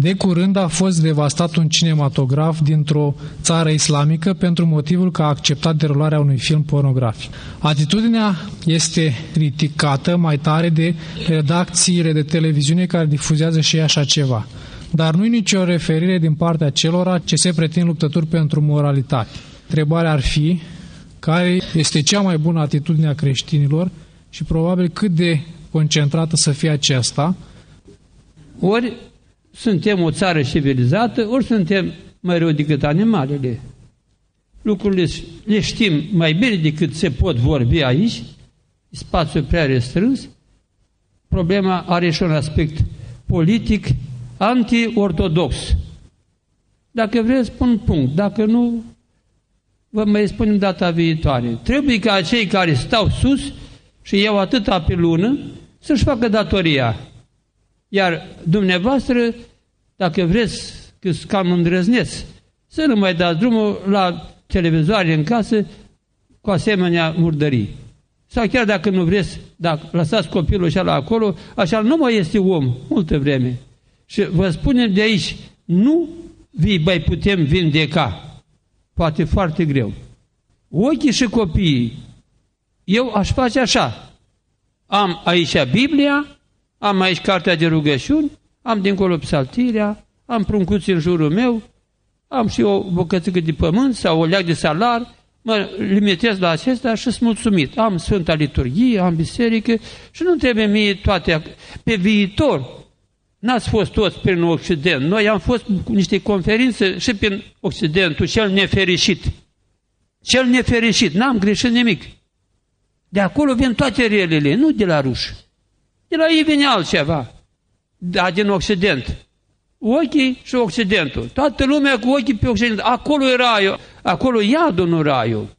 De curând a fost devastat un cinematograf dintr-o țară islamică pentru motivul că a acceptat derularea unui film pornografic. Atitudinea este criticată mai tare de redacțiile de televiziune care difuzează și așa ceva. Dar nu-i nicio referire din partea celora ce se pretind luptători pentru moralitate. Întrebarea ar fi care este cea mai bună atitudine a creștinilor și probabil cât de concentrată să fie aceasta. Ori suntem o țară civilizată, ori suntem mai rău decât animalele. Lucrurile le știm mai bine decât se pot vorbi aici, spațiul prea restrâns. Problema are și un aspect politic anti-ortodox. Dacă vreți, spun punct. Dacă nu, vă mai spunem data viitoare. Trebuie ca cei care stau sus și iau atâta pe lună să-și facă datoria. Iar dumneavoastră, dacă vreți că cam îndrăzneți, să nu mai dați drumul la televizoare în casă cu asemenea murdării. Sau chiar dacă nu vreți, dacă lăsați copilul așa la acolo, așa nu mai este om multă vreme. Și vă spunem de aici, nu vi mai putem vindeca. Poate foarte greu. Ochii și copiii, eu aș face așa. Am aici Biblia, am aici cartea de rugăciuni, am dincolo psaltirea, am pruncuți în jurul meu, am și o bucățică de pământ sau o leag de salar, mă limitez la acesta și sunt mulțumit. Am Sfânta Liturghie, am biserică și nu trebuie mie toate. Pe viitor, n-ați fost toți prin Occident. Noi am fost cu niște conferințe și prin Occidentul, cel nefericit. Cel nefericit, n-am greșit nimic. De acolo vin toate relele, nu de la ruși. De la ei vine altceva, da, din Occident. Ochii și Occidentul. Toată lumea cu ochii pe Occident. Acolo e raiul, acolo iadul, nu raiul.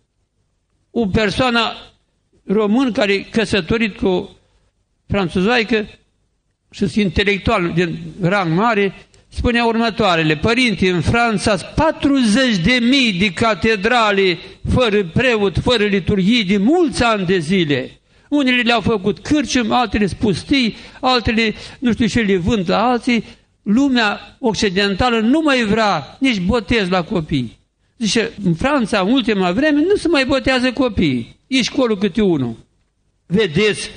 O persoană român care e căsătorit cu franțuzoaică și sunt intelectual din rang mare, spunea următoarele, părinte, în Franța 40 de mii de catedrale fără preot, fără liturghii, de mulți ani de zile. Unele le-au făcut cârcium, altele spustii, altele nu știu ce le vând la alții. Lumea occidentală nu mai vrea nici botez la copii. Zice, în Franța, în ultima vreme, nu se mai botează copiii. E școlul câte unul. Vedeți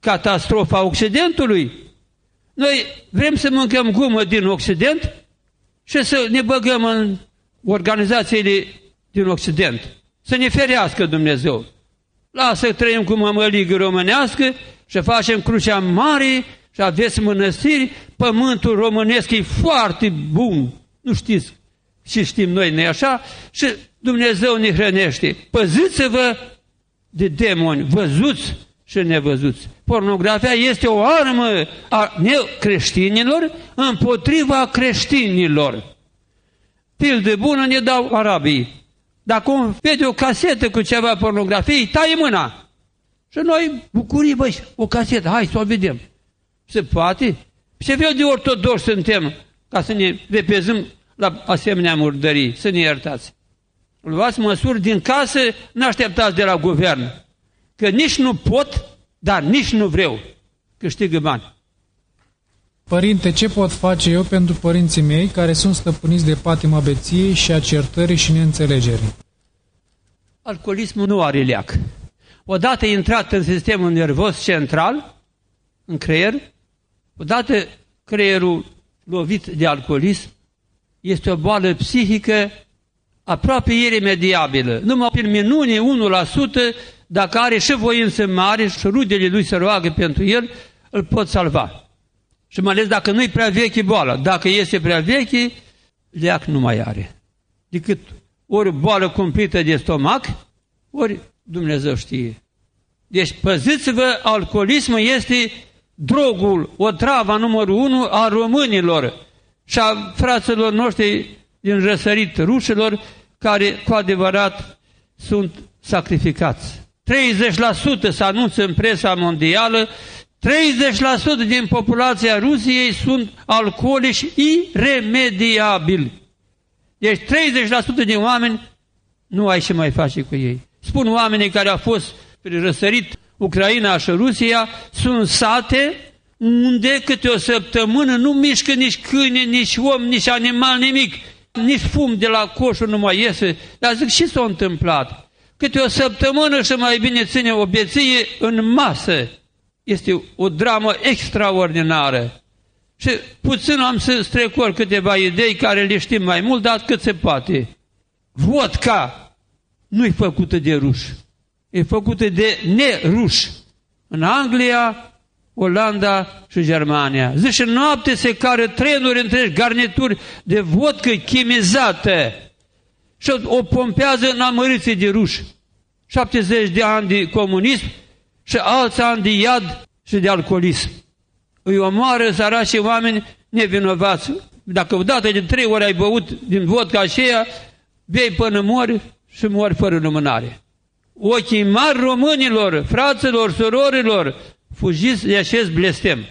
catastrofa Occidentului? Noi vrem să mâncăm gumă din Occident și să ne băgăm în organizațiile din Occident. Să ne ferească Dumnezeu. Lasă trăim cu mămăligă românească și facem crucea mare și aveți mănăstiri, pământul românesc e foarte bun. Nu știți și știm noi, ne așa? Și Dumnezeu ne hrănește. Păziți-vă de demoni, văzuți și nevăzuți. Pornografia este o armă a creștinilor împotriva creștinilor. Pildă bună ne dau arabii. Dacă vede o casetă cu ceva pornografie, îi taie mâna. Și noi, bucurii, băi, o casetă, hai să o vedem. Se poate? Ce fel de ortodox suntem ca să ne repezăm la asemenea murdării, să ne iertați. Luați măsuri din casă, nu așteptați de la guvern. Că nici nu pot, dar nici nu vreau. Câștigă bani. Părinte, ce pot face eu pentru părinții mei care sunt stăpâniți de patima beției și a certării și neînțelegerii? Alcoolismul nu are leac. Odată intrat în sistemul nervos central, în creier, odată creierul lovit de alcoolism, este o boală psihică aproape iremediabilă. Numai prin minune 1%, dacă are și voință mare și rudele lui să roagă pentru el, îl pot salva. Și mai ales dacă nu-i prea veche boala. Dacă este prea veche, leac nu mai are. Decât ori boală cumplită de stomac, ori Dumnezeu știe. Deci păziți-vă, alcoolismul este drogul, o travă numărul unu a românilor și a fraților noștri din răsărit rușilor, care cu adevărat sunt sacrificați. 30% se anunță în presa mondială 30% din populația Rusiei sunt alcoolici iremediabili. Deci 30% din oameni nu ai ce mai face cu ei. Spun oamenii care au fost prin răsărit Ucraina și Rusia, sunt sate unde câte o săptămână nu mișcă nici câine, nici om, nici animal, nimic, nici fum de la coșul nu mai iese. Dar zic, și s-a întâmplat? Câte o săptămână și mai bine ține o beție în masă. Este o dramă extraordinară. Și puțin am să strecor câteva idei care le știm mai mult, dar cât se poate. Vodka nu-i făcută de ruși, e făcută de neruși. În Anglia, Olanda și Germania. Zice, noapte se care trenuri întregi, garnituri de vodcă chimizată și o pompează în amăriții de ruși. 70 de ani de comunism și alți ani de iad și de alcoolism. Îi omoară săraci oameni nevinovați. Dacă odată de trei ori ai băut din vodka aceea, bei până mori și mori fără lumânare. Ochii mari românilor, fraților, surorilor, fugiți de acest blestem.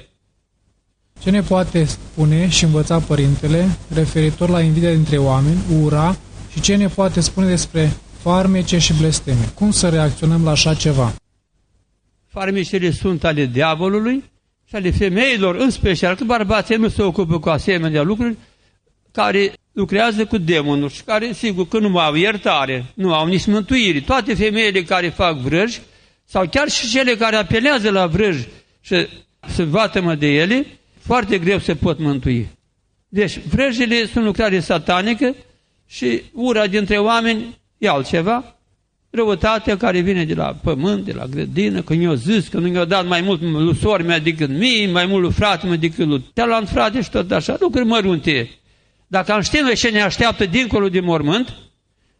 Ce ne poate spune și învăța Părintele referitor la invidia dintre oameni, ura și ce ne poate spune despre farmece și blesteme? Cum să reacționăm la așa ceva? Farmecele sunt ale diavolului și ale femeilor, în special că bărbații nu se ocupă cu asemenea lucruri, care lucrează cu demonul și care, sigur, că nu au iertare, nu au nici mântuire. Toate femeile care fac vrăji, sau chiar și cele care apelează la vrăji și se vatămă de ele, foarte greu se pot mântui. Deci, vrăjile sunt lucrare satanică și ura dintre oameni e altceva, răutatea care vine de la pământ, de la grădină, că mi-a zis că nu mi-a dat mai mult lui sori mea decât mie, mai mult lui frate mea decât lui telant frate și tot așa, lucruri mărunte. Dacă am ști noi ce ne așteaptă dincolo de mormânt,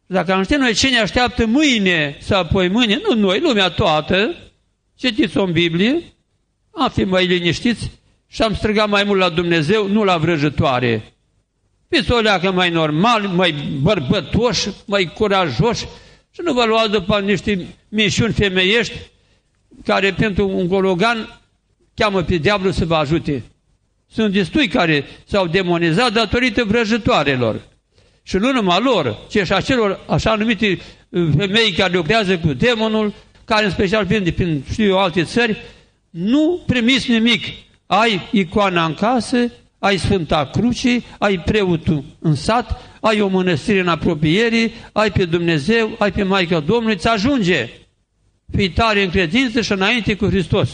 dacă am ști noi ce ne așteaptă mâine sau apoi mâine, nu noi, lumea toată, citiți-o în Biblie, am fi mai liniștiți și am strigat mai mult la Dumnezeu, nu la vrăjătoare. Fiți o leacă mai normal, mai bărbătoși, mai curajoși și nu vă luați după niște mișuni femeiești care pentru un gologan cheamă pe diavolul să vă ajute. Sunt destui care s-au demonizat datorită vrăjătoarelor. Și nu numai lor, ci și acelor așa numite uh, femei care lucrează cu demonul, care în special vin de prin, știu eu, alte țări, nu primiți nimic. Ai icoana în casă, ai Sfânta Cruce, ai preotul în sat, ai o mănăstire în apropiere, ai pe Dumnezeu, ai pe Maica Domnului, îți ajunge. Fii tare în credință și înainte cu Hristos.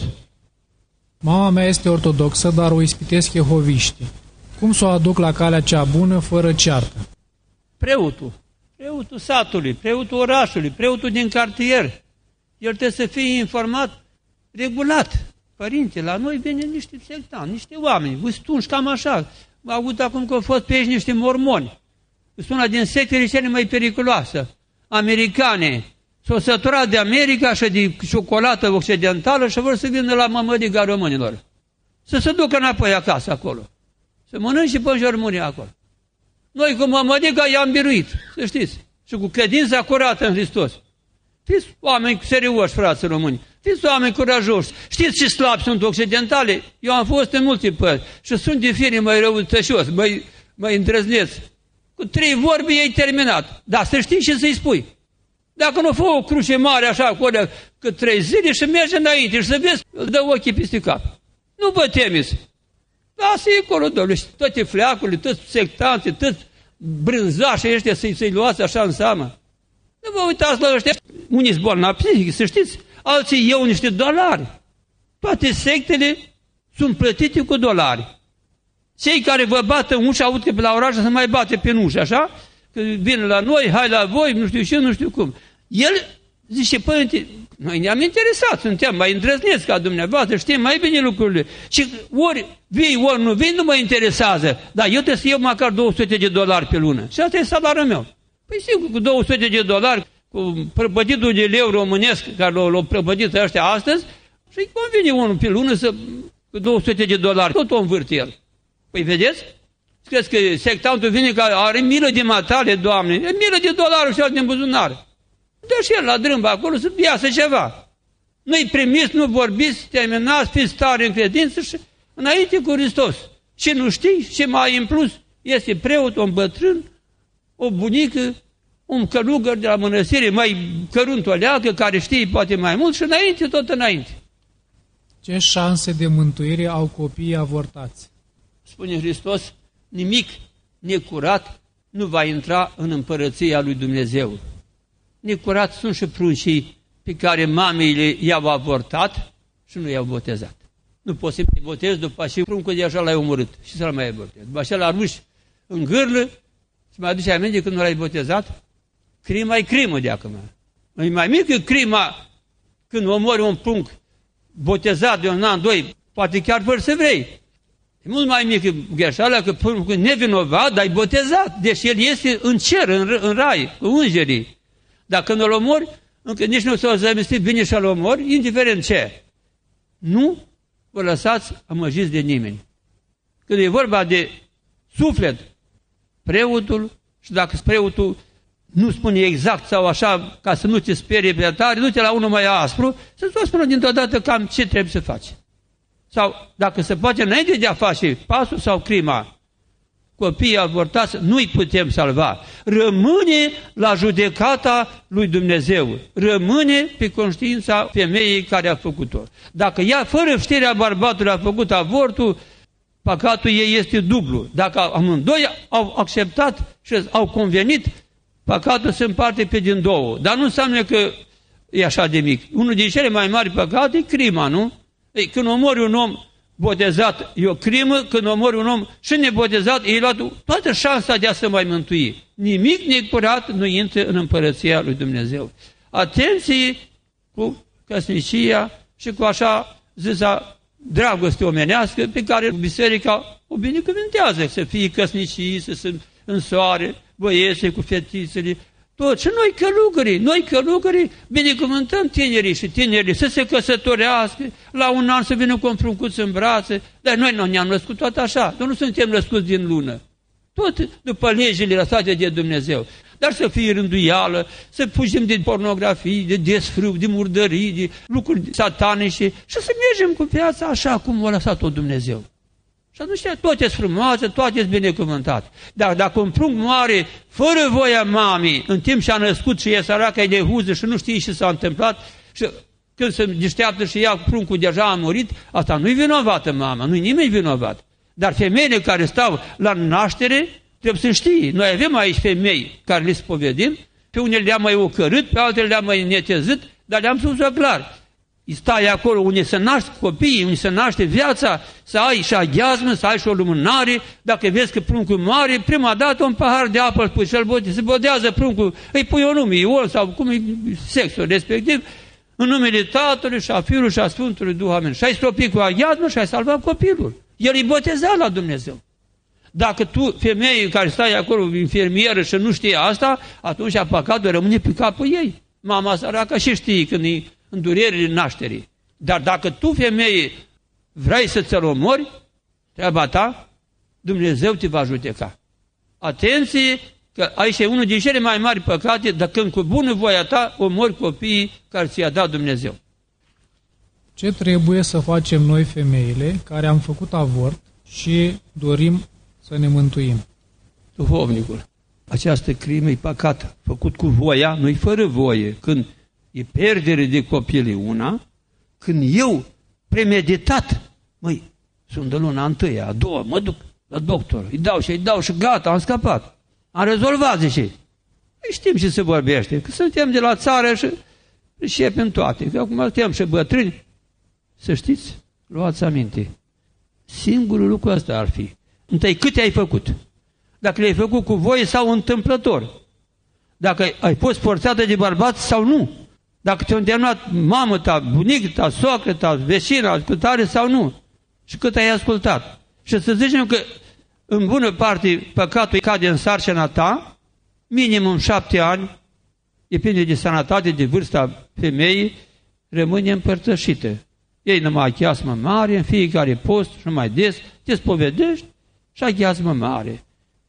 Mama mea este ortodoxă, dar o ispitesc jehoviști. Cum să o aduc la calea cea bună, fără ceartă? Preotul, preotul satului, preotul orașului, preotul din cartier. El trebuie să fie informat regulat. Părinte, la noi vine niște sectani, niște oameni, vă stunși cam așa. Am avut acum că au fost pe aici niște mormoni. Sunt una din sectele cele mai periculoase. Americane, s-au săturat de America și de ciocolată occidentală și vor să vină la mămădiga românilor. Să se ducă înapoi acasă acolo. Să mănânce pe jărmune acolo. Noi cu mămădiga i-am biruit, să știți. Și cu credința curată în Hristos. Fiți oameni serioși, frați români. Fiți oameni curajoși. Știți ce slabi sunt occidentale? Eu am fost în multe părți și sunt de fire mai răutășos, mai, mai îndrăzneți. Cu trei vorbe ei terminat. Dar să știi și să-i spui. Dacă nu fă o cruce mare așa acolo cât trei zile și merge înainte și să vezi, îl dă ochii peste cap. Nu vă temeți. Lasă-i acolo, domnule, și toate fleacurile, toți sectanții, toți brânzașii ăștia să-i, să luați așa în seamă. Nu vă uitați la ăștia, unii sunt bolnavi psihic, să știți, alții iau niște dolari. Toate sectele sunt plătite cu dolari. Cei care vă bată în ușă, aud că pe la oraș să mai bate pe ușă, așa? Că vin la noi, hai la voi, nu știu ce, nu știu cum. El zice, părinte, noi ne-am interesat, suntem mai îndrăzneți ca dumneavoastră, știm mai bine lucrurile. Și ori vii, ori nu vii, nu mă interesează. Dar eu trebuie să iau măcar 200 de dolari pe lună. Și asta e salariul meu. Păi sigur, cu 200 de dolari, cu prăpăditul de leu românesc, care l-au prăpădit ăștia astăzi, și îi convine unul pe lună să, cu 200 de dolari, tot o învârte el. Păi vedeți? Crezi că sectantul vine care are milă de matale, Doamne, e milă de dolari și din buzunar. Dă și el la drâmba acolo să iasă ceva. Nu-i primiți, nu vorbiți, terminați, fiți tare în credință și înainte cu Hristos. Și nu știi, și mai în plus, este preot, un bătrân, o bunică, un călugăr de la mănăstire, mai cărunt o leacă, care știe poate mai mult și înainte, tot înainte. Ce șanse de mântuire au copiii avortați? Spune Hristos, nimic necurat nu va intra în împărăția lui Dumnezeu. Necurat sunt și pruncii pe care mamele i-au avortat și nu i-au botezat. Nu poți să-i botezi după și pruncul deja l-ai omorât și să-l mai botezi. După așa l-a în gârlă și mai aduce aminte când nu l-ai botezat? Crima e crimă de acum. E mai mică crima când omori un prunc botezat de un an, doi, poate chiar fără să vrei. E mult mai mică greșeala că pruncul nevinovat, dar e botezat. Deci el este în cer, în, în rai, cu îngerii. Dacă nu-l omori, încă nici nu s-o zămistit, bine și-l omori, indiferent ce. Nu vă lăsați amăjiți de nimeni. Când e vorba de suflet, preotul, și dacă preotul nu spune exact sau așa, ca să nu te sperie pe tare, du-te la unul mai aspru, să-ți o spună dintr-o dată cam ce trebuie să faci. Sau, dacă se poate, înainte de a face pasul sau crima, copiii avortați nu-i putem salva. Rămâne la judecata lui Dumnezeu. Rămâne pe conștiința femeii care a făcut-o. Dacă ea, fără știrea bărbatului, a făcut avortul, păcatul ei este dublu. Dacă amândoi au acceptat și au convenit, păcatul se împarte pe din două. Dar nu înseamnă că e așa de mic. Unul din cele mai mari păcate e crima, nu? Ei, când omori un om botezat, e o crimă, când omori un om și nebotezat, e luat toată șansa de a se mai mântui. Nimic necurat nu intră în împărăția lui Dumnezeu. Atenție cu căsnicia și cu așa zisa dragoste omenească pe care biserica o binecuvântează, să fie căsnicii, să se însoare băieții cu fetițele, tot. Și noi călugării, noi călugării binecuvântăm tinerii și tinerii să se căsătorească, la un an să vină cu un fruncuț în brațe, dar noi nu ne-am născut tot așa, noi nu suntem născuți din lună. Tot după legile lăsate de Dumnezeu. Dar să fie rânduială, să fugim din pornografii, de desfrâu, de murdării, de lucruri satanice și să mergem cu viața așa cum a lăsat-o Dumnezeu. Și atunci toate sunt frumoase, toate sunt binecuvântate. Dar dacă un prunc moare fără voia mamei, în timp ce a născut și e săracă, e de huză și nu știe ce s-a întâmplat, și când se deșteaptă și ia pruncul deja a murit, asta nu-i vinovată mama, nu-i nimeni vinovat. Dar femeile care stau la naștere, trebuie să știi. Noi avem aici femei care le spovedim, pe unele le-am mai ocărât, pe altele le-am mai netezit, dar le-am spus clar stai acolo unde se naște copiii, unde se naște viața, să ai și aghiazmă, să ai și o lumânare, dacă vezi că pruncul moare, prima dată un pahar de apă îl pui să-l bote, se bodează pruncul, îi pui o nume, Ion sau cum e sexul respectiv, în numele Tatălui și a Fiului și a Sfântului Duh, Amen. Și ai stropit cu aghiazmă și ai salvat copilul. El e botezat la Dumnezeu. Dacă tu, femeie care stai acolo, infirmieră și nu știe asta, atunci păcatul rămâne pe capul ei. Mama săracă și știe când e în durerile nașterii. Dar dacă tu, femeie, vrei să ți-l omori, treaba ta, Dumnezeu te va judeca. Atenție, că aici e unul din cele mai mari păcate, dar când cu bună voia ta omori copiii care ți-a dat Dumnezeu. Ce trebuie să facem noi femeile care am făcut avort și dorim să ne mântuim? Duhovnicul, această crimă e păcată, făcut cu voia, nu-i fără voie. Când e pierdere de copil e una, când eu, premeditat, măi, sunt de luna întâia, a doua, mă duc la doctor, îi dau și îi dau și gata, am scăpat. Am rezolvat, zice. Păi știm ce se vorbește, că suntem de la țară și începem toate. Că acum suntem și bătrâni. Să știți, luați aminte. Singurul lucru ăsta ar fi. Întâi, câte ai făcut? Dacă le-ai făcut cu voie sau întâmplător. Dacă ai fost forțată de bărbați sau nu. Dacă te-a îndemnat mamă ta, bunică ta, soacră ta, vecina, ascultare sau nu. Și cât ai ascultat. Și să zicem că în bună parte păcatul cade în sarcina ta, minimum șapte ani, depinde de sănătate, de vârsta femeii, rămâne împărtășită. Ei numai acheasmă mare, în fiecare post și mai des, te spovedești și acheasmă mare.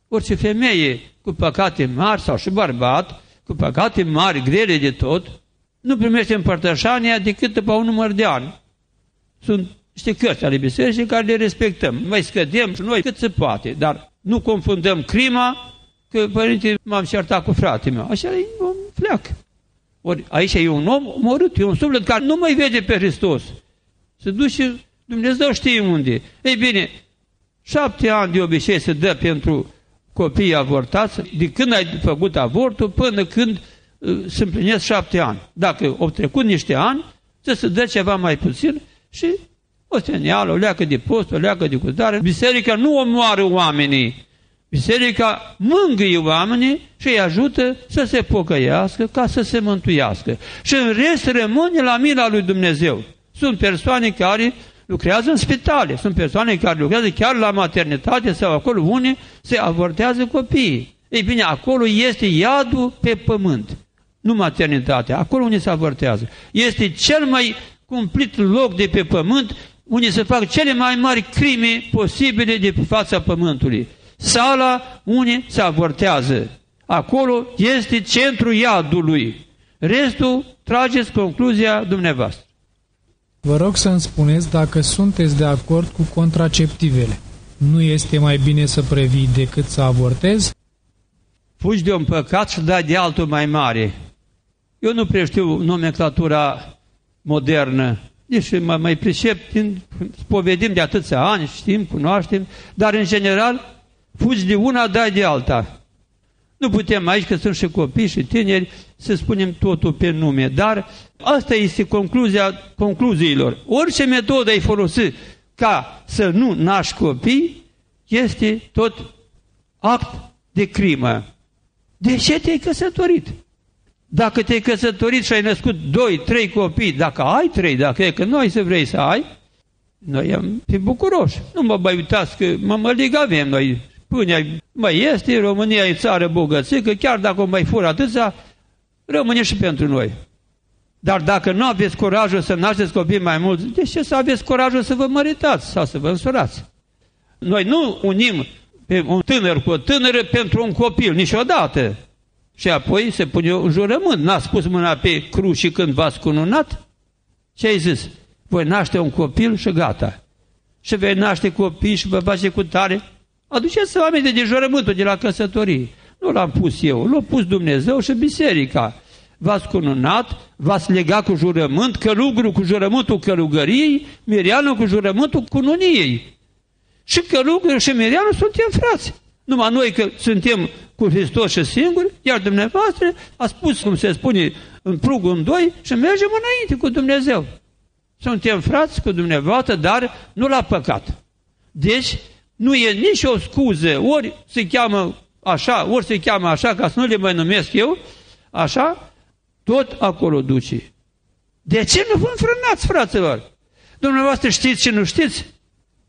Orice femeie cu păcate mari sau și bărbat, cu păcate mari, grele de tot, nu primește împărtășania decât după un număr de ani. Sunt niște cărți ale bisericii care le respectăm. Mai scădem și noi cât se poate, dar nu confundăm crima că, părinte, m-am certat cu fratele meu. Așa e un fleac. Ori aici e un om omorât, e un suflet care nu mai vede pe Hristos. Se duce, Dumnezeu știe unde. Ei bine, șapte ani de obicei se dă pentru copiii avortați, de când ai făcut avortul până când uh, se împlinesc șapte ani. Dacă au trecut niște ani, se dă ceva mai puțin și o seneală, o leacă de post, o leacă de cutare. Biserica nu omoară oamenii. Biserica mângâie oamenii și îi ajută să se pocăiască ca să se mântuiască. Și în rest rămâne la mila lui Dumnezeu. Sunt persoane care lucrează în spitale, sunt persoane care lucrează chiar la maternitate sau acolo unde se avortează copiii. Ei bine, acolo este iadul pe pământ, nu maternitatea, acolo unde se avortează. Este cel mai cumplit loc de pe pământ unde se fac cele mai mari crime posibile de pe fața pământului. Sala unde se avortează. Acolo este centrul iadului. Restul trageți concluzia dumneavoastră. Vă rog să-mi spuneți dacă sunteți de acord cu contraceptivele. Nu este mai bine să previi decât să avortezi? Fugi de un păcat și dai de altul mai mare. Eu nu prea știu nomenclatura modernă, deși mă mai pricep, din, povedim de atâția ani, știm, cunoaștem, dar în general fugi de una, dai de alta. Nu putem aici, că sunt și copii și tineri, să spunem totul pe nume, dar asta este concluzia concluziilor. Orice metodă ai folosit ca să nu naști copii, este tot act de crimă. De ce te-ai căsătorit? Dacă te-ai căsătorit și ai născut doi, trei copii, dacă ai trei, dacă e că nu ai să vrei să ai, noi am fi bucuroși. Nu mă mai uitați că mă mălig avem noi. Până mai este, România e țară bogățică, chiar dacă o mai fură atâția, rămâne și pentru noi. Dar dacă nu aveți curajul să nașteți copii mai mulți, de ce să aveți curajul să vă măritați sau să vă însurați? Noi nu unim pe un tânăr cu o tânără pentru un copil, niciodată. Și apoi se pune un jurământ. N-a spus mâna pe cruci când v-ați cununat? Ce ai zis? Voi naște un copil și gata. Și vei naște copii și vă face cu tare. Aduceți-vă aminte de jurământul de la căsătorie. Nu l-am pus eu, l-a pus Dumnezeu și biserica. V-ați cununat, v-ați legat cu jurământ, călugru cu jurământul călugăriei, Mirianul cu jurământul cununiei. Și călugru și Mirianul suntem frați. Numai noi că suntem cu Hristos și singuri, iar dumneavoastră a spus, cum se spune, în plugul în doi și mergem înainte cu Dumnezeu. Suntem frați cu dumneavoastră, dar nu la păcat. Deci, nu e nici o scuză, ori se cheamă așa, ori se cheamă așa, ca să nu le mai numesc eu, așa, tot acolo duce. De ce nu vă înfrânați, fraților? Dumneavoastră știți și nu știți?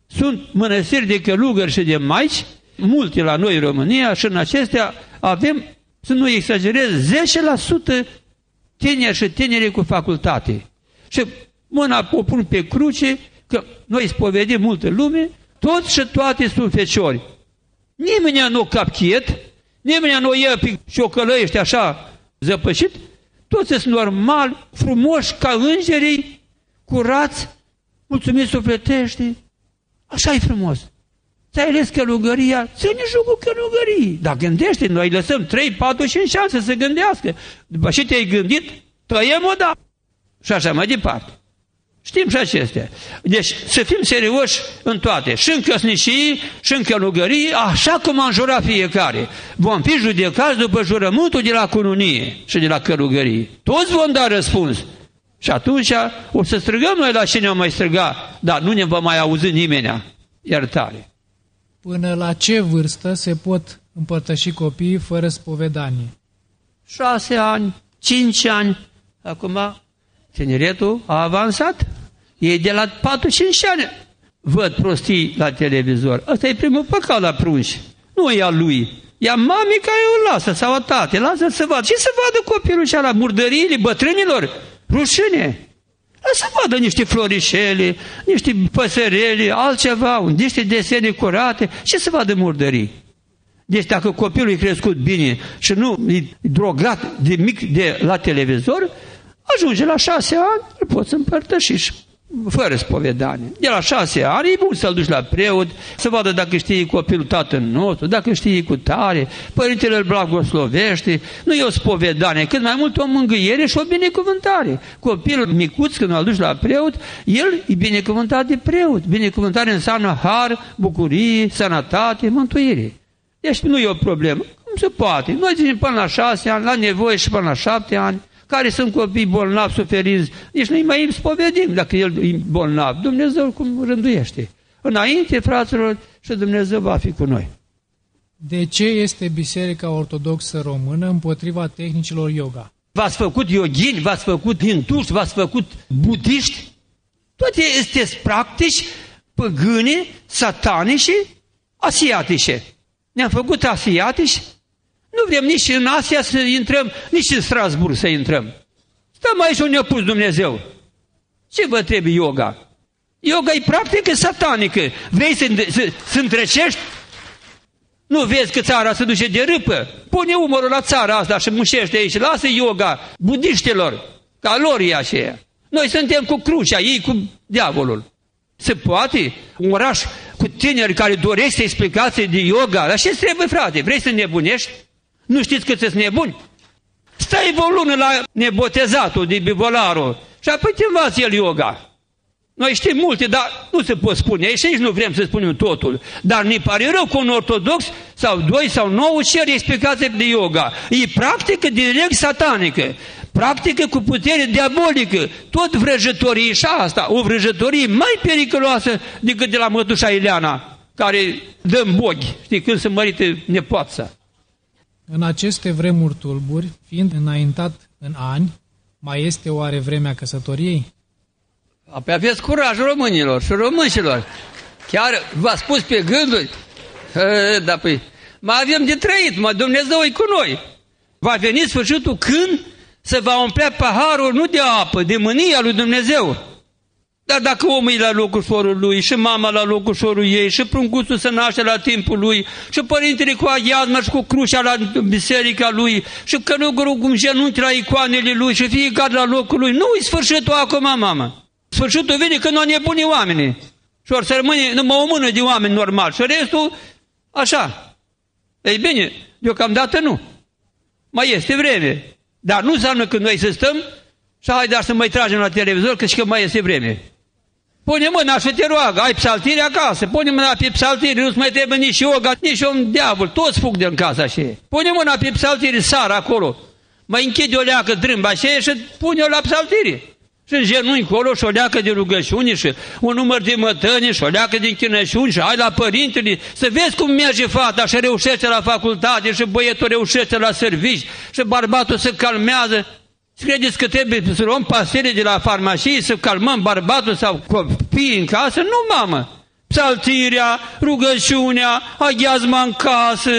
Sunt mănăstiri de călugări și de maici, multe la noi în România, și în acestea avem, să nu exagerez, 10% tineri și tineri cu facultate. Și mâna o pun pe cruce, că noi spovedim multă lume, toți și toate sunt feciori. Nimeni nu capchet, nimeni nu ia pe șocălăiește așa zăpășit, toți sunt normali, frumoși ca îngerii, curați, mulțumiți sufletește. Așa e frumos. Ți-ai ales călugăria, ține jocul călugării. Dar gândește, noi lăsăm 3, 4, 5 șanse să gândească. După ce te-ai gândit, tăiem o da. Și așa mai departe. Știm și acestea. Deci să fim serioși în toate, și în căsnicii, și în călugării, așa cum am jurat fiecare. Vom fi judecați după jurământul de la cununie și de la călugărie. Toți vom da răspuns. Și atunci o să strigăm noi la cine o mai striga, dar nu ne va mai auzi nimeni. Iertare. Până la ce vârstă se pot împărtăși copiii fără spovedanie? Șase ani, cinci ani. Acum tineretul a avansat. Ei de la 4-5 ani văd prostii la televizor. Ăsta e primul păcat la prunci. Nu e al lui. Ia mami care o lasă sau a tate, lasă să vadă. Ce să vadă copilul ăsta la murdăriile bătrânilor? Rușine. Să vadă niște florișele, niște păsărele, altceva, niște desene curate. Ce să vadă murdării? Deci dacă copilul e crescut bine și nu e drogat de mic de la televizor, ajunge la șase ani, îl poți împărtăși fără spovedanie. De la șase ani e bun să-l duci la preot, să vadă dacă știe copilul tatăl nostru, dacă știe cu tare, părintele îl blagoslovește, nu e o spovedanie, cât mai mult o mângâiere și o binecuvântare. Copilul micuț, când îl duci la preot, el e binecuvântat de preot. Binecuvântare înseamnă har, bucurie, sănătate, mântuire. Deci nu e o problemă. Cum se poate? Noi zicem până la șase ani, la nevoie și până la șapte ani, care sunt copii bolnavi, suferiți, nici nu-i mai spovedim dacă el e bolnav. Dumnezeu cum rânduiește. Înainte, fraților, și Dumnezeu va fi cu noi. De ce este Biserica Ortodoxă Română împotriva tehnicilor yoga? V-ați făcut yogini, v-ați făcut hinduși, v-ați făcut budiști? Toate este practici păgâne, satanice, asiatice. Ne-am făcut asiatici nu vrem nici în Asia să intrăm, nici în Strasburg să intrăm. Stăm aici unde a pus Dumnezeu. Ce vă trebuie yoga? Yoga e practică satanică. Vrei să, să, să întrecești? Nu vezi că țara se duce de râpă? Pune umărul la țara asta și mușește aici. Lasă yoga budiștilor, ca lor e aceea. Noi suntem cu crucea, ei cu diavolul. Se poate? Un oraș cu tineri care dorește explicații de yoga, dar ce trebuie, frate? Vrei să nebunești? Nu știți cât sunt nebuni? Stai o lună la nebotezatul de bivolaru și apoi te învați el yoga. Noi știm multe, dar nu se pot spune. Și aici nu vrem să spunem totul. Dar ne pare rău cu un ortodox sau doi sau nouă cer explicație de yoga. E practică direct satanică. Practică cu putere diabolică. Tot vrăjătorie și asta. O vrăjătorie mai periculoasă decât de la mătușa Ileana, care dă în boghi. Știi, când se mărite nepoața. În aceste vremuri tulburi, fiind înaintat în ani, mai este oare vremea căsătoriei? Apoi aveți curaj românilor și românșilor. Chiar v-a spus pe gânduri. Da, păi, mai avem de trăit, mă, Dumnezeu e cu noi. Va veni sfârșitul când se va umplea paharul nu de apă, de mânia lui Dumnezeu. Dar dacă omul e la locușorul lui și mama la locușorul ei și pruncuțul se naște la timpul lui și părintele cu aghiazmă și cu crucea la biserica lui și călugărul cu genunchi la icoanele lui și fiecare la locul lui, nu-i sfârșitul acum, mama. Sfârșitul vine când o nebuni oamenii. Și ori să rămâne numai o mână de oameni normal și restul așa. Ei bine, deocamdată nu. Mai este vreme. Dar nu înseamnă că noi să stăm și haide să mai tragem la televizor, că și că mai este vreme. Pune mâna și te roagă, ai psaltire acasă, pune mâna pe psaltire, nu-ți mai trebuie nici yoga, nici un diavol, toți fug din casa așa. Pune mâna pe psaltire, sară acolo, mai închide o leacă drâmba așa și pune-o la psaltire. Și în genunchi acolo și o leacă de rugăciune și un număr de mătăni și o leacă de închinăciuni și hai la părintele să vezi cum merge fata și reușește la facultate și băietul reușește la servici și bărbatul se calmează Credeți că trebuie să luăm pastile de la farmacie, să calmăm bărbatul sau copiii în casă? Nu, mamă! Psaltirea, rugăciunea, aghiazma în casă,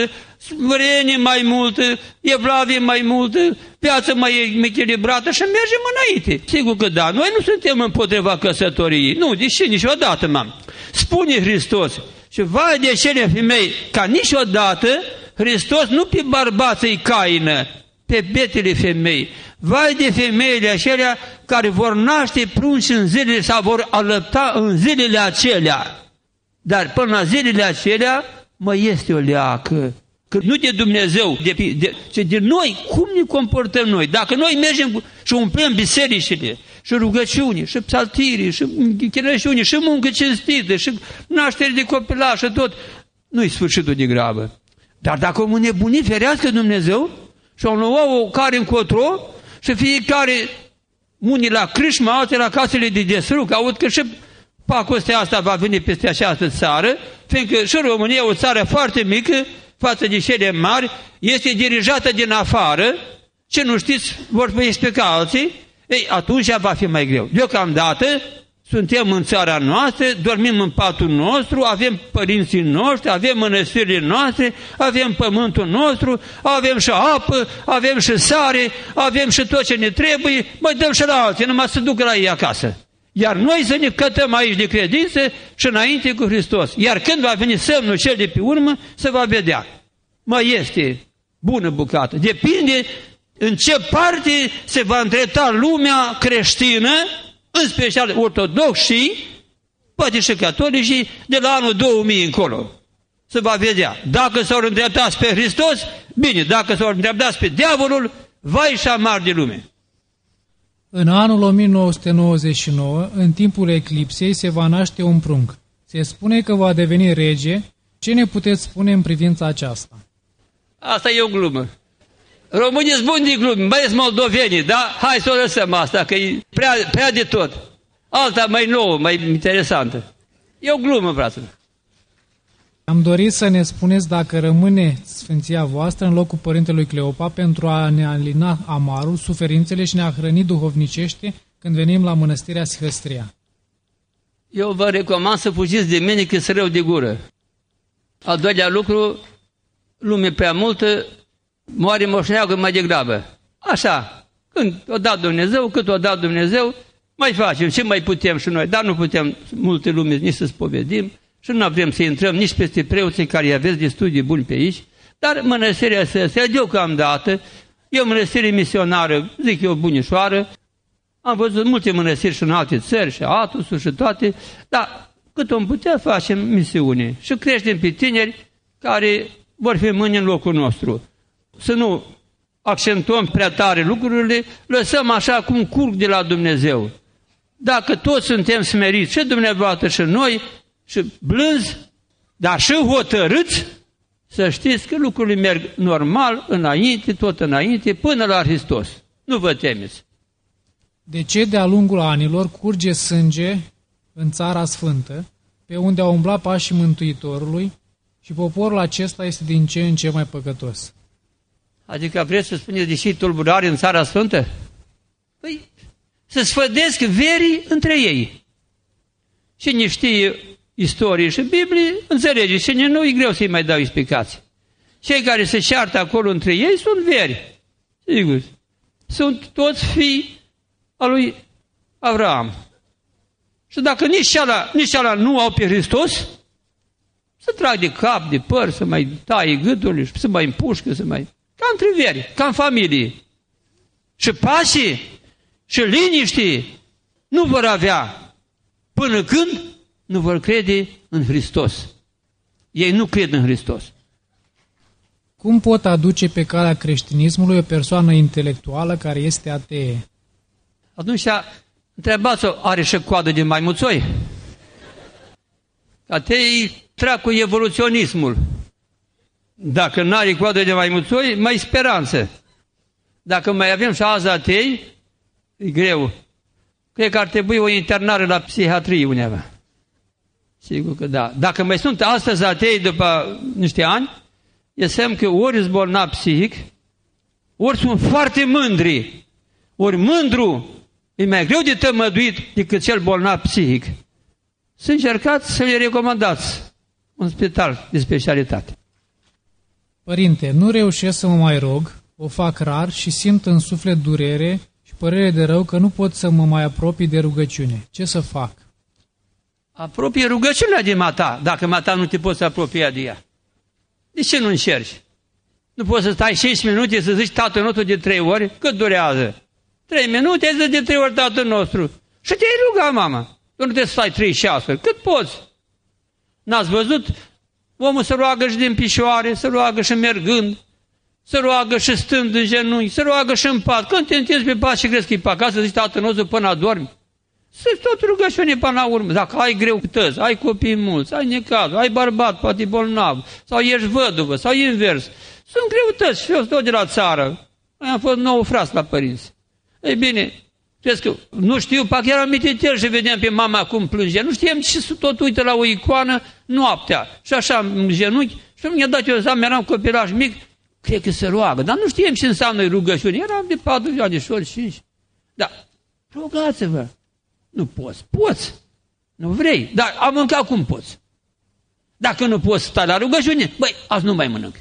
vrenie mai multă, evlavie mai multă, viață mai echilibrată și mergem înainte. Sigur că da, noi nu suntem împotriva căsătoriei. Nu, deși niciodată, mam. Spune Hristos. Și vai de cele femei, ca niciodată Hristos nu pe bărbați îi caină, pe betele femei. Vai de femeile acelea care vor naște prunci în zilele sau vor alăpta în zilele acelea. Dar până la zilele acelea mai este o leacă. Că nu de Dumnezeu, de, de, ci de noi, cum ne comportăm noi. Dacă noi mergem și umplem bisericile, și rugăciuni, și psaltiri, și închinăciuni, și muncă cinstită, și naștere de copilaș, și tot, nu-i sfârșitul de grabă. Dar dacă omul nebunit, ferească Dumnezeu, și o lua o care încotro, și fiecare, unii la crâșmă, alții la casele de desruc, aud că și pacostea asta va veni peste această țară, fiindcă și România, o țară foarte mică, față de cele mari, este dirijată din afară, ce nu știți, vor explica alții, ei, atunci va fi mai greu. Deocamdată, suntem în țara noastră, dormim în patul nostru, avem părinții noștri, avem mănăstirile noastre, avem pământul nostru, avem și apă, avem și sare, avem și tot ce ne trebuie, mai dăm și la alții, numai să ducă la ei acasă. Iar noi să ne cătăm aici de credință și înainte cu Hristos. Iar când va veni semnul cel de pe urmă, se va vedea. Mai este bună bucată. Depinde în ce parte se va întreta lumea creștină în special ortodoxi, poate și catolicii, de la anul 2000 încolo. Se va vedea. Dacă s-au îndreptat pe Hristos, bine, dacă s-au îndreptat pe diavolul, vai și amar de lume. În anul 1999, în timpul eclipsei, se va naște un prunc. Se spune că va deveni rege. Ce ne puteți spune în privința aceasta? Asta e o glumă. Româniți sunt buni de glume, mai sunt moldovenii, da? Hai să o lăsăm asta, că e prea, prea de tot. Alta mai nouă, mai interesantă. E o glumă, frate. Am dorit să ne spuneți dacă rămâne Sfinția voastră în locul Părintelui Cleopa pentru a ne alina amarul, suferințele și ne-a hrăni duhovnicește când venim la mănăstirea Sihăstria. Eu vă recomand să fugiți de mine că sunt rău de gură. Al doilea lucru, lume prea multă, moare moșneagă mai degrabă. Așa, când o dat Dumnezeu, cât o dat Dumnezeu, mai facem, ce mai putem și noi, dar nu putem multe lume nici să spovedim și nu vrem să intrăm nici peste preoții care aveți de studii buni pe aici, dar mănăstirea să se deocamdată, e o mănăstire misionară, zic eu, bunișoară, am văzut multe mănăstiri și în alte țări, și Atusul și toate, dar cât om putea facem misiune și creștem pe tineri care vor fi mâini în locul nostru. Să nu accentuăm prea tare lucrurile, lăsăm așa cum curg de la Dumnezeu. Dacă toți suntem smeriți, și dumneavoastră și noi, și blânzi, dar și hotărâți, să știți că lucrurile merg normal, înainte, tot înainte, până la Hristos. Nu vă temeți. De ce de-a lungul anilor curge sânge în țara sfântă, pe unde au umblat pașii Mântuitorului și poporul acesta este din ce în ce mai păcătos? Adică vreți să spuneți de și tulburare în țara sfântă? Păi, să sfădesc verii între ei. Cine știe istorie și Biblie, înțelege. Cine nu, e greu să-i mai dau explicații. Cei care se ceartă acolo între ei sunt veri. Sigur. Sunt toți fii al lui Avram. Și dacă nici ceala, nici ceala nu au pe Hristos, să trag de cap, de păr, să mai taie gâturile, să mai împușcă, să mai... Ca între veri, ca în familie. Și pașii și liniștii nu vor avea până când nu vor crede în Hristos. Ei nu cred în Hristos. Cum pot aduce pe calea creștinismului o persoană intelectuală care este atee? Atunci întrebați-o, are și coadă de maimuțoi? Ateii trag cu evoluționismul. Dacă nu are coadă de maimuțoi, mai speranță. Dacă mai avem și azi atei, e greu. Cred că ar trebui o internare la psihiatrie undeva. Sigur că da. Dacă mai sunt astăzi atei după niște ani, e semn că ori sunt bolnav psihic, ori sunt foarte mândri. Ori mândru e mai greu de tămăduit decât cel bolnav psihic. Să încercați să le recomandați un spital de specialitate. Părinte, nu reușesc să mă mai rog, o fac rar și simt în suflet durere și părere de rău că nu pot să mă mai apropii de rugăciune. Ce să fac? Apropie rugăciunea de mata, dacă mata nu te poți apropia de ea. De ce nu încerci? Nu poți să stai 6 minute să zici Tatăl nostru de 3 ori? Cât durează? 3 minute ai zis de 3 ori Tatăl nostru. Și te-ai rugat, mama. Nu trebuie să stai 36 ori. Cât poți? N-ați văzut? Omul se roagă și din picioare, se roagă și mergând, se roagă și stând în genunchi, se roagă și în pat. Când te întinzi pe pat și crezi că e pe acasă, zici Tatăl nostru până adormi. Să tot rugăciune până la urmă. Dacă ai greu tăzi, ai copii mulți, ai necaz, ai bărbat, poate bolnav, sau ești văduvă, sau invers. Sunt greutăți și eu tot de la țară. Noi am fost nouă frați la părinți. Ei bine, crezi că nu știu, parcă eram mititel și vedeam pe mama cum plângea. Nu știam ce să tot uită la o icoană noaptea. Și așa în genunchi. Și mi-a dat eu seama, eram copilaș mic, cred că se roagă. Dar nu știam ce înseamnă rugăciune. Eram de 4 ani, de 5. Da, rugați-vă. Nu poți. Poți. Nu vrei. Dar am mâncat cum poți. Dacă nu poți sta la rugăciune, băi, azi nu mai mănânc.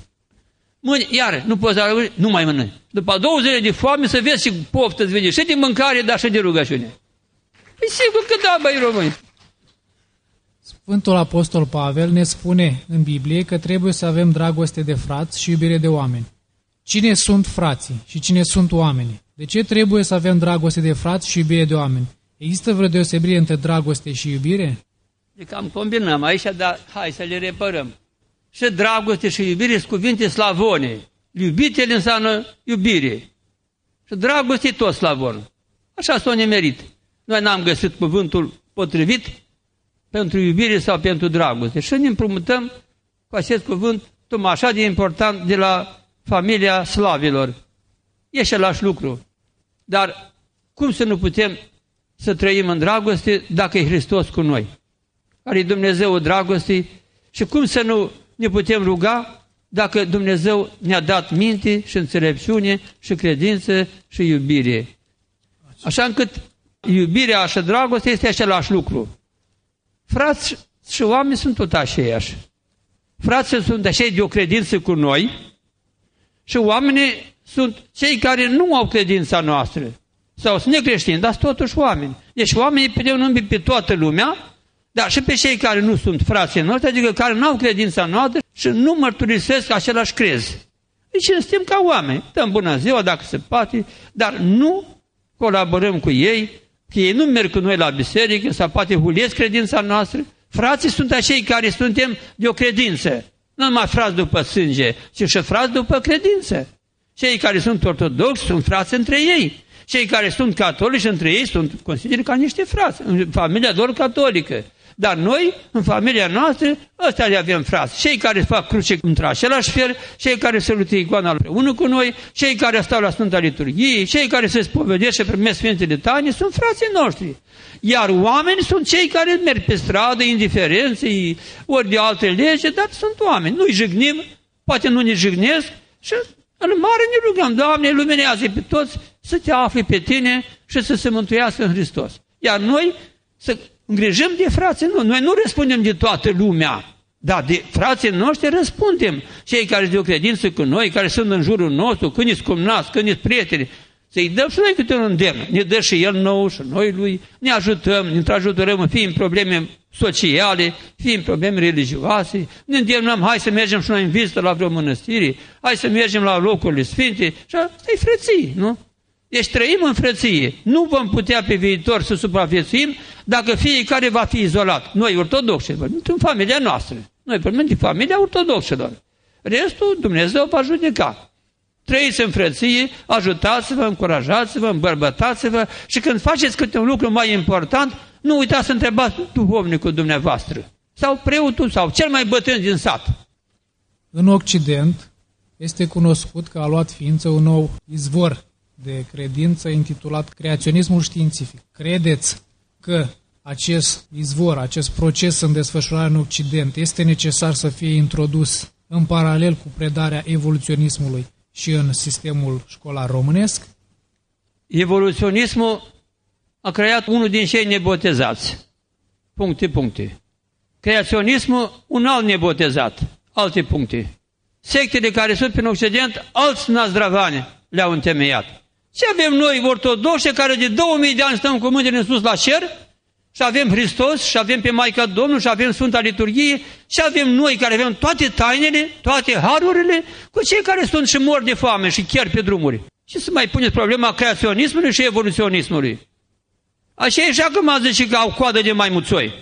Mâine, iară, nu poți la rugăciune, nu mai mănânc. După două zile de foame să vezi și poftă îți vine și de mâncare, dar și de rugăciune. Păi sigur că da, băi români. Sfântul Apostol Pavel ne spune în Biblie că trebuie să avem dragoste de frați și iubire de oameni. Cine sunt frații și cine sunt oamenii? De ce trebuie să avem dragoste de frați și iubire de oameni? Există vreo deosebire între dragoste și iubire? E cam combinăm aici, dar hai să le reparăm. Și dragoste și iubire sunt cuvinte slavone. Iubitele înseamnă iubire. Și dragoste e tot slavon. Așa s-o nemerit. Noi n-am găsit cuvântul potrivit pentru iubire sau pentru dragoste. Și ne împrumutăm cu acest cuvânt, tocmai așa de important, de la familia slavilor. E același lucru. Dar cum să nu putem să trăim în dragoste dacă e Hristos cu noi? Care e Dumnezeu dragostei și cum să nu ne putem ruga dacă Dumnezeu ne-a dat minte și înțelepciune și credință și iubire. Așa încât iubirea și dragostea este același lucru. Frați și oameni sunt tot aceiași. Frații sunt așa de o credință cu noi și oamenii sunt cei care nu au credința noastră. Sau sunt necreștini, dar sunt totuși oameni. Deci oamenii putem numi pe toată lumea, dar și pe cei care nu sunt frații noștri, adică care nu au credința noastră și nu mărturisesc același crez. Deci suntem ca oameni. Dăm bună ziua dacă se poate, dar nu colaborăm cu ei, că ei nu merg cu noi la biserică sau poate huliesc credința noastră. Frații sunt acei care suntem de o credință. Nu numai frați după sânge, ci și frați după credință. Cei care sunt ortodoxi sunt frați între ei. Cei care sunt catolici între ei sunt consideră ca niște frați, în familia lor catolică. Dar noi, în familia noastră, ăsta le avem frați. Cei care fac cruce într-același fel, cei care se lută icoana unul cu noi, cei care stau la Sfânta Liturghie, cei care se spovedesc și primesc Sfintele Tane, sunt frații noștri. Iar oameni sunt cei care merg pe stradă, indiferenți, ori de alte lege, dar sunt oameni. Nu-i jignim, poate nu ne jignesc și în mare ne rugăm, Doamne, luminează pe toți să te afli pe tine și să se mântuiască în Hristos. Iar noi să îngrijăm de frații nu. Noi nu răspundem de toată lumea, dar de frații noștri răspundem. Cei care de o credință cu noi, care sunt în jurul nostru, când ești cumnați, când ești prieteni, să-i dăm și noi câte un îndemn. Ne dă și el nou și noi lui, ne ajutăm, ne ajutorăm, fie în probleme sociale, fie în probleme religioase, ne îndemnăm, hai să mergem și noi în vizită la vreo mănăstire, hai să mergem la locurile sfinte și asta e frății, nu? Deci trăim în frăție. Nu vom putea pe viitor să supraviețuim dacă fiecare va fi izolat. Noi, ortodoxi, vorbim în familia noastră. Noi vorbim de familia ortodoxilor. Restul Dumnezeu va judeca. Trăiți în frăție, ajutați-vă, încurajați-vă, îmbărbătați-vă și când faceți câte un lucru mai important, nu uitați să întrebați duhovnicul dumneavoastră sau preotul sau cel mai bătrân din sat. În Occident este cunoscut că a luat ființă un nou izvor de credință intitulat Creaționismul științific. Credeți că acest izvor, acest proces în desfășurare în Occident este necesar să fie introdus în paralel cu predarea evoluționismului și în sistemul școlar românesc? Evoluționismul a creat unul din cei nebotezați. Puncte, puncte. Creaționismul, un alt nebotezat. Alte puncte. Sectele care sunt în Occident, alți nazdravani le-au întemeiat. Ce avem noi ortodoxe care de 2000 de ani stăm cu mâinile în sus la cer și avem Hristos și avem pe Maica Domnului și avem Sfânta Liturghie și avem noi care avem toate tainele, toate harurile cu cei care sunt și mor de foame și chiar pe drumuri. Și să mai puneți problema creaționismului și evoluționismului. Așa e și acum azi și că au coadă de maimuțoi.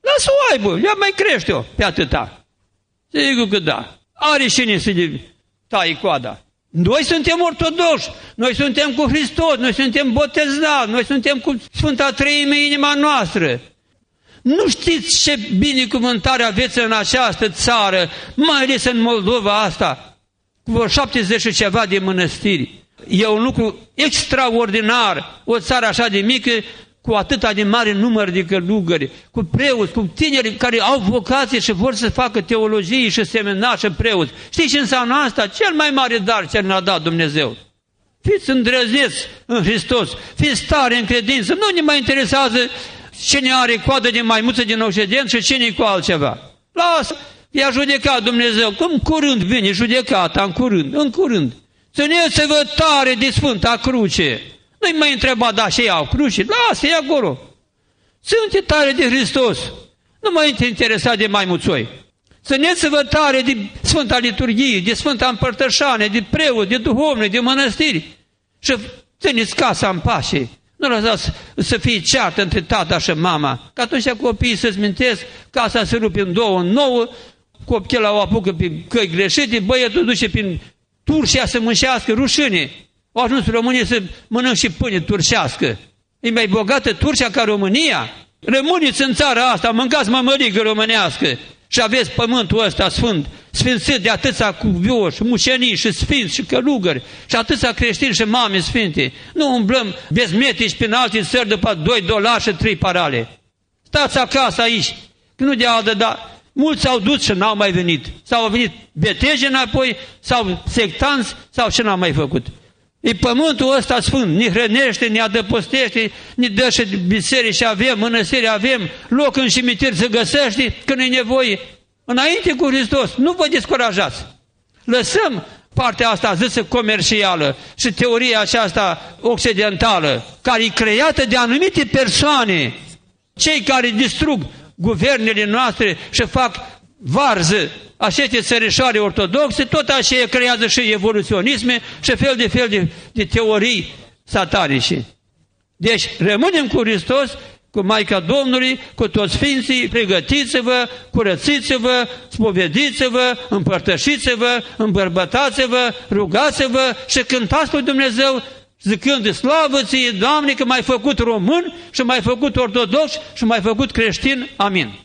Lasă-o aibă, ea mai crește-o pe atâta. Sigur că da. Are și să tai coada. Noi suntem ortodoxi, noi suntem cu Hristos, noi suntem botezați, noi suntem cu Sfânta Treime inima noastră. Nu știți ce binecuvântare aveți în această țară, mai ales în Moldova asta, cu vreo 70 și ceva de mănăstiri. E un lucru extraordinar, o țară așa de mică, cu atâta de mare număr de călugări, cu preoți, cu tineri care au vocație și vor să facă teologie și semena și preoți. Știți ce înseamnă asta? Cel mai mare dar ce ne-a dat Dumnezeu. Fiți îndrăzneți în Hristos, fiți tare în credință, nu ne mai interesează cine are coadă de maimuță din Occident și cine cu altceva. Lasă, i-a judecat Dumnezeu, cum curând vine judecata, în curând, în curând. Țineți-vă tare de Sfânta Cruce. Nu-i mai întreba, da, și iau cruci, lasă-i acolo. Sunt tare de Hristos. Nu mai interesat de maimuțoi. Țineți-vă tare de Sfânta Liturghie, de Sfânta Împărtășane, de preot, de duhovni, de mănăstiri. Și țineți casa în pașe. Nu lăsați să fie ceartă între tata și mama. Că atunci copiii să-ți mintesc, casa se rupe în două, în nouă, copchela o apucă pe căi greșite, băietul duce prin Turcia să mânșească rușine. Au ajuns România să mănânc și pâine turcească. E mai bogată Turcia ca România? Rămâniți în țara asta, mâncați mămăligă românească și aveți pământul ăsta sfânt, sfințit de atâția cuvioși, mușenii și sfinți și călugări și atâția creștini și mame sfinte. Nu umblăm bezmetici prin alte țări după 2 dolari și 3 parale. Stați acasă aici, că nu de altă, dar mulți au dus și n-au mai venit. Sau au venit beteji înapoi, sau sectanți, sau ce n-au mai făcut. E pământul ăsta sfânt, ne hrănește, ne adăpostește, ne dă și biserici avem, mănăstiri avem, loc în cimitir se găsește când e nevoie. Înainte cu Hristos, nu vă descurajați. Lăsăm partea asta zisă comercială și teoria aceasta occidentală, care e creată de anumite persoane, cei care distrug guvernele noastre și fac varză aceste țărișoare ortodoxe, tot așa creează și evoluționisme și fel de fel de, de teorii satanice. Deci rămânem cu Hristos, cu Maica Domnului, cu toți Sfinții, pregătiți-vă, curățiți-vă, spovediți-vă, împărtășiți-vă, îmbărbătați-vă, rugați-vă și cântați lui Dumnezeu zicând slavă ție, Doamne, că m-ai făcut român și m-ai făcut ortodox și m-ai făcut creștin. Amin.